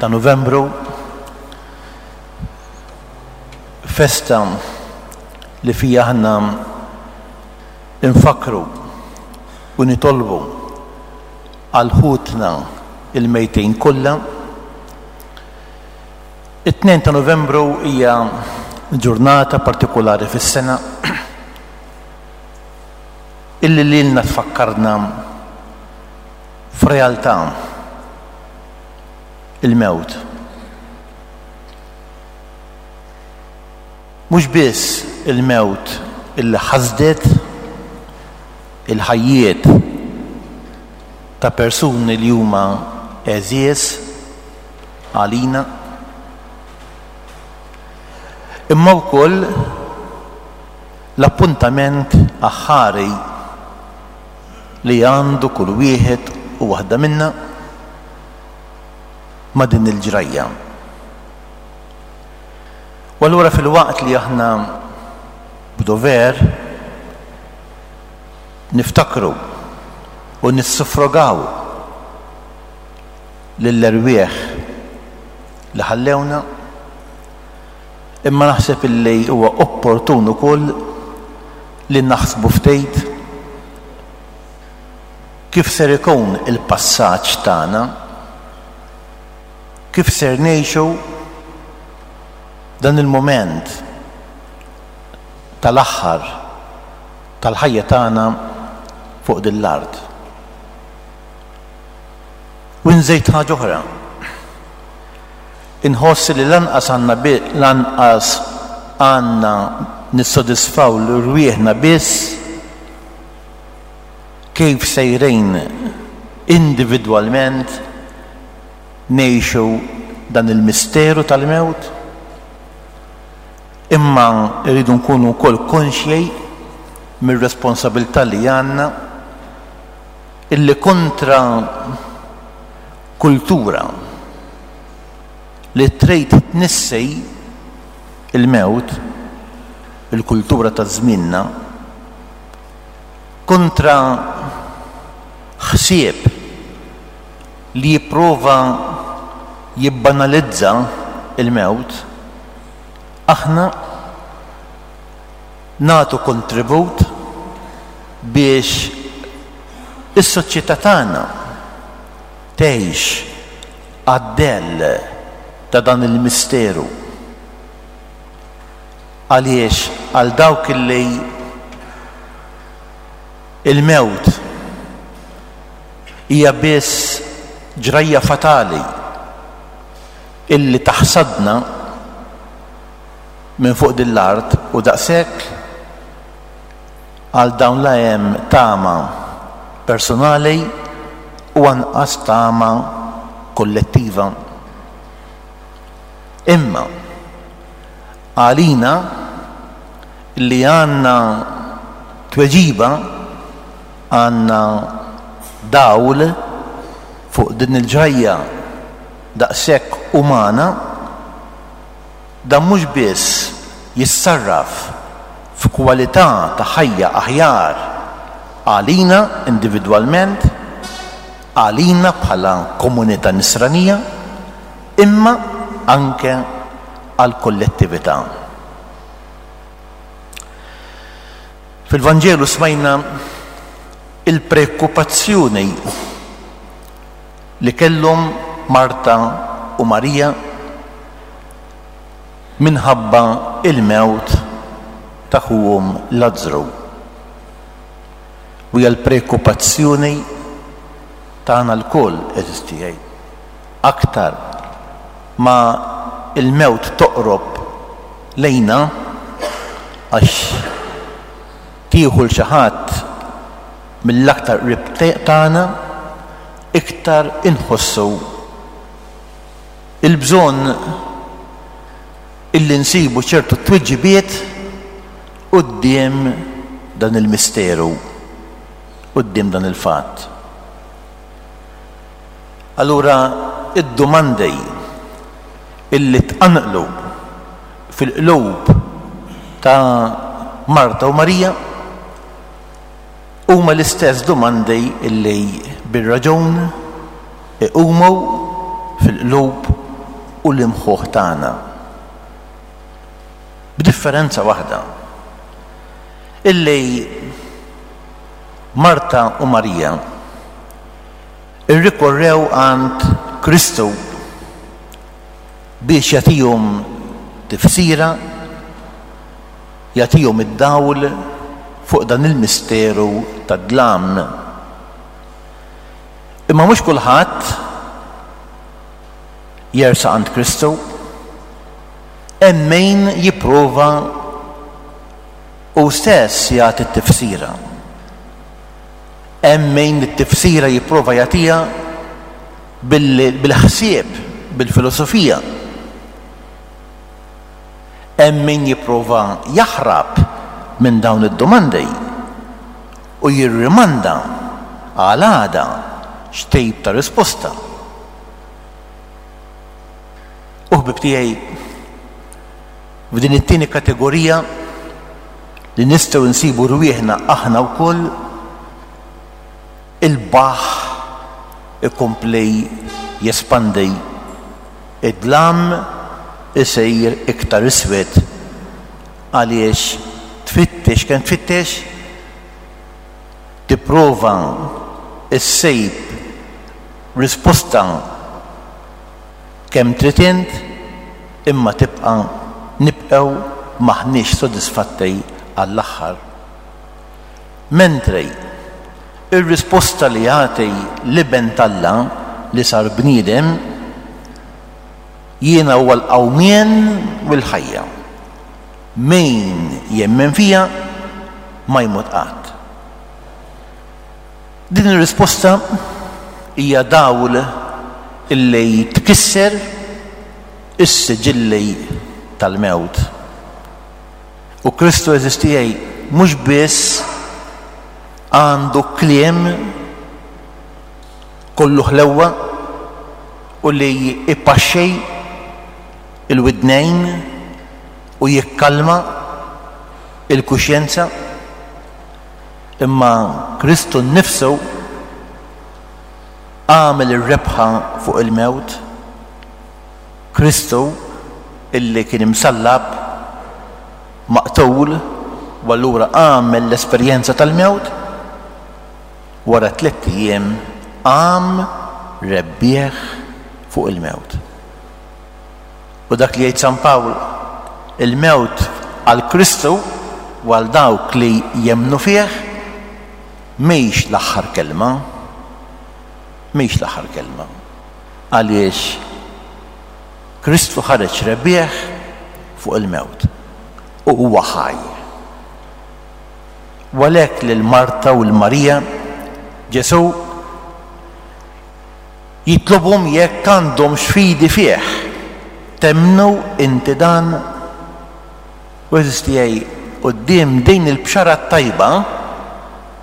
ta' Novembru festa li fija aħna nfakru u nitolbu għal ħutna il-mejtin kollha. It-2 ta' Novembru hija ġurnata partikolari fis-sena illi lilna tfakkarna F'realtà, il-mewt mhux biss il-mewt illi ħasdet il-ħajjiet ta' persuni li huma għeżież għalina, imma wkoll l-appuntament aħħari li għandu kull wieħed u waħda minna ma' din il-ġrajja. U allura filwaqt li aħna b'dover niftakru u nissuffrogaw lill-erwieħ li ħallewna, Imma naħseb li huwa opportun ukoll li naħsbu ftit kif ser ikun il-passaġġ tagħna, kif ser ngħixu dan il-mument tal-aħħar tal-ħajja tagħna fuq din l-art. U nżid ħaġa oħra. Inħoss li lanqas għandna lanqas għandna nissodisfaw lil rwieħna biss kif sejrejn individwalment ngħixu dan il-misteru tal-mewt, imma rridu nkunu wkoll konxji mir-responsabilità li għandna illi kontra Kultura li trid tnissi l-mewt, il-kultura ta' żmienna, kontra ħsieb li jipprova jibbanalizza l-mewt, aħna nagħtu kontribut biex is-soċjetà tagħna, tgħix għad-dell ta' dan il-misteru. Għaliex għal dawk li l-mewt hija biss ġrajja fatali illi taħsadna minn fuq din l-art u daqshekk Għal dawn la hemm tama personali u anqas tama kollettiva. Imma għalina li għandna tweġiba, għandna dawl fuq din il-ġrajja daqshekk umana, Dan mhux biss jissarraf f'kwalità ta' ħajja aħjar għalina individwalment, għalina bħala komunità Nisranija, imma anke għall-kollettività. Fil-Vanġelu smajna l-preokkupazzjoni li kellhom Marta u Marija minħabba l-mewt ta' ħuhom Lazzru. U hija l-preokkupazzjoni tagħna lkoll, għeżież tiegħi. Aktar ma l-mewt toqrob lejna għax tieħu 'l xi ħadd Mill-aktar qrib tagħna, iktar inħossu l-bżonn illi nsibu ċertu tweġibiet quddiem dan il-misteru, quddiem dan il-fatt. Allura d-domandi illi tqanqlu fil-qlub ta' Marta u Marija Huma l-istess domandi li bir-raġun iqumu fil-qlub u l-imħuħ tagħna. B'differenza waħda, illi Marta u Marija rrikorrew għand Kristu biex jagħtihom tifsira, Jagħtihom id-dawl fuq dan il-misteru tad-dlam. Imma mhux kulħadd jersaq għand Kristu. Hemm min jipprova hu stess jagħti t-tifsira. Hemm min it-tifsira jipprova jagħtiha bil-ħsieb, bil-filosofija. Hemm min jipprova jaħrab minn dawn id-domandi u jirrimanda għal għada x'tip ta' risposta. U ħbieb tiegħi, f'din it-tieni kategorija li nistgħu nsibu rwieħna aħna wkoll, Il-baħħ ikompli jespandi, id-dlam isir iktar iswed għaliex tfittex kemm tfittex, tipprova ssib risposta kemm trid int, imma tibqa' nibqgħu m'aħniex sodisfatti għall-aħħar. Mentri, ir-risposta li jagħti l-Iben t'Alla li sar bniedem, Jiena huwa l-qawmien u l-ħajja. Min jemmen fija ma jmut qatt. Din ir-risposta hija dawl li tkisser is-siġilli tal-mewt. U Kristu eżistijaj mhux biss għandu kliem kollu ħlewwa u li jpaxxej il-widnejn u jikkalma il-kuxjenza, imma Kristu nnifsu għamel ir-rebħa fuq il-mewt. Kristu illi kien imsallab, maqtul u allura għamel l-esperjenza tal-mewt, wara tlett ijiem qam rebbieħ fuq il-mewt. U dak li jgħid San Pawl, il-mewt għal Kristu u għal dawk li jemmnu fih mhix l-aħħar kelma, mhix l-aħħar kelma. Għaliex Kristu ħareġ rebbieħ fuq il-mewt u huwa ħaj. U għalhekk lil Marta u lil Marija Ġesù jitlobhom jekk għandhomx fidi fih. Temmnu inti dan? U eżisti tiegħi quddiem din il-bxara t-tajba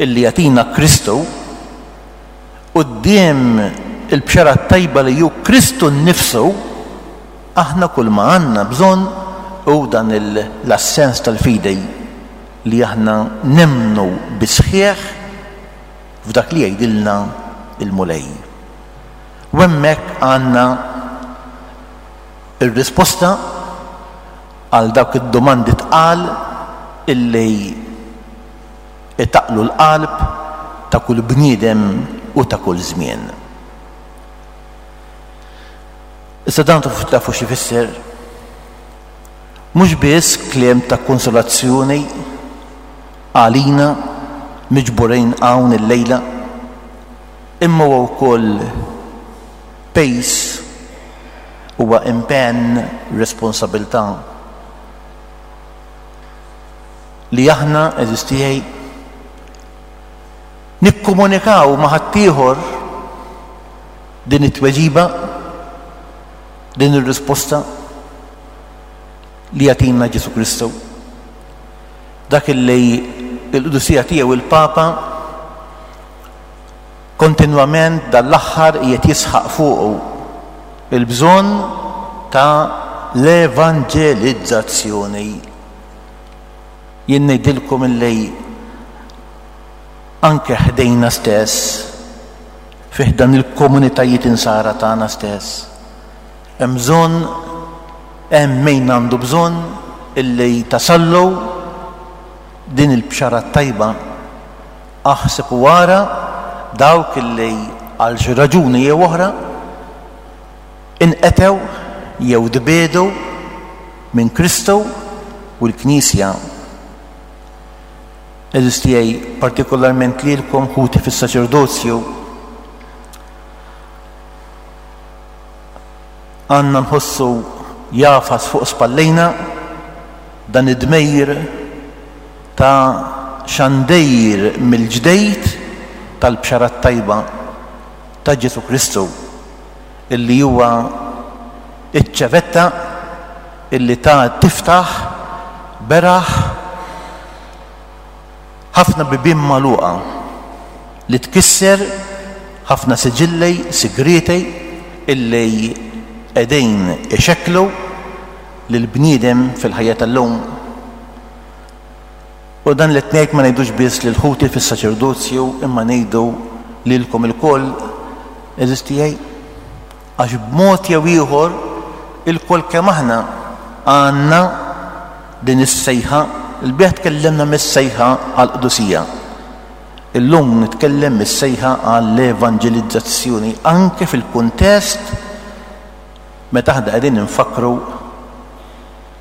illi jagħtina Kristu, quddiem il-Bxara t-Tajba li hu Kristu nnifsu, aħna kulma għandna bżonn hu dan l-assens tal-fidi li aħna nemmnu bis-sħiħ f'dak li jgħidilna l-Mulej. U hemmhekk għandna r-risposta għal dawk id-domandi tqal illi Itaqlu l-qalb ta' kull bniedem u ta' kull żmien. Iżda dan tafu xi jfisser? Mhux biss kliem ta' konsolazzjoni għalina miġburin hawn illejla, imma huwa wkoll pejs huwa impenn responsabilità. li aħna, għeżież tiegħi, nikkomunikaw ma' ħaddieħor din it-tweġiba, din ir-risposta li jagħtina Ġesù Kristu. Dak li l-Qdusija tiegħu il-Papa kontinwament dan l-aħħar qiegħed jisħaq fuqu il-bżonn ta' l-evanġelizzazzjoni. Jien ngħidilkom illi anke ħdejna stess, fi ħdan il-komunitajiet Insara tagħna stess, hemm bżonn hemm min għandu bżonn illi tasallu din il-Bxara t-Tajba. Aħseb u ara dawk illi għal xi raġuni jew oħra, Inqetew jew tbiegħdu minn Kristu u l-Knisja. Għeżież tiegħi, partikolarment lilkom ħuti fis-saċerdozju, għandna nħossu jafas fuq spallejna dan id-dmejr ta' xandejr mill-ġdejt tal-Bxara t-Tajba ta' Ġesù Kristu. illi huwa iċ-ċevetta illi ta tiftaħ beraħ ħafna bibien magħluqa, li tkisser ħafna siġillej sigrieti illi qegħdin ixekklu lill-bniedem fil-ħajja tal-lum. U dan li qed ngħid ma ngħidux biss lil ħuti fis-saċerdozju imma ngħidu lilkom ilkoll eżis tiegħi għax b'mod jew ieħor ilkoll kemm aħna għandna din is-sejħa l-biħ tkellimna mis-sejħa għall-qdusija. Illum nitkellem mis-sejħa għall-evanġelizzazzjoni anke fil-kuntest meta aħna qegħdin infakkru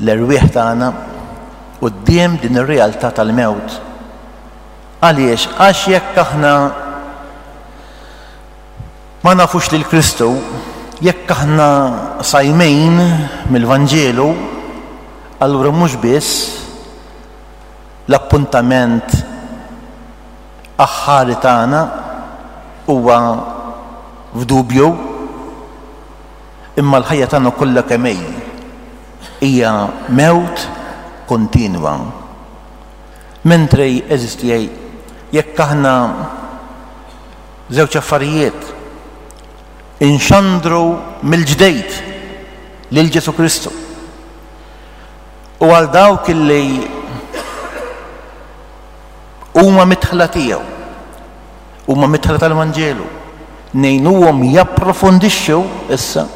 l-erwieħ tagħna quddiem din ir-realtà tal-mewt. Għaliex? Għax jekk aħna ma nafux lil Kristu, jekk aħna sajmejn mill-Vanġelu, allura mhux biss l-appuntament aħħari tagħna huwa f'dubju Imma l-ħajja tagħna kollha kemm hi, hija mewt kontinwa. Mentri, għeżież tiegħi, jekk aħna żewġ affarijiet, inxandru mill-ġdejt lil Ġesù Kristu. U għal dawk li huma mitħla tiegħu, huma mitħla tal-Vanġelu. Ngħinuhom japprofondixxu issa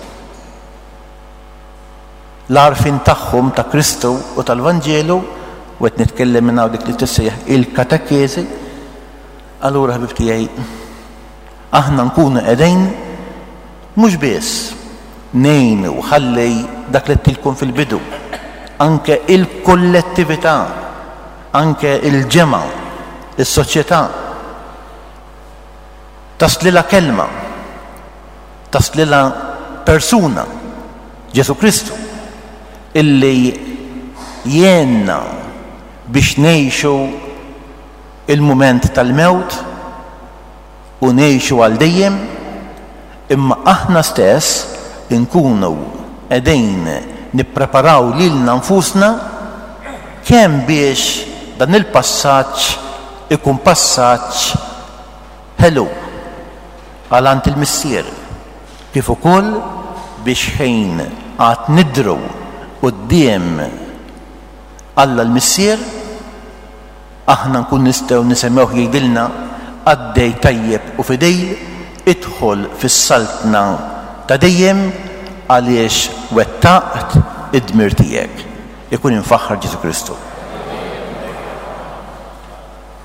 l-għarfien tagħhom ta' Kristu u tal-Vanġelu u qed nitkellem minn hawn dik li tissejjaħ il-katekeżi. Allura ħbib tiegħi aħna nkunu qegħdin mhux biss nejn u ħalli dak li tilkom fil-bidu anke il-kollettività Anke il-ġemgħa, is-soċjetà taslilha kelma, taslilha persuna, Ġesù Kristu, illi jgħinna biex ngħixu il-mument tal-mewt u ngħixu għal dejjem, imma aħna stess inkunu qegħdin nippreparaw lilna nfusna kemm biex dan il-passaġġ ikun passaġġ ħelu għal għand il-Missier, kif ukoll biex ħin għad nidhru quddiem Alla l-Missier, aħna nkun nistgħu nisimgħuh jgħidilna, Qaddej tajjeb u fidej, idħol fis-saltna ta' dejjem għaliex wettaqt id-dmir tiegħek. Ikun imfaħħar Ġesù Kristu.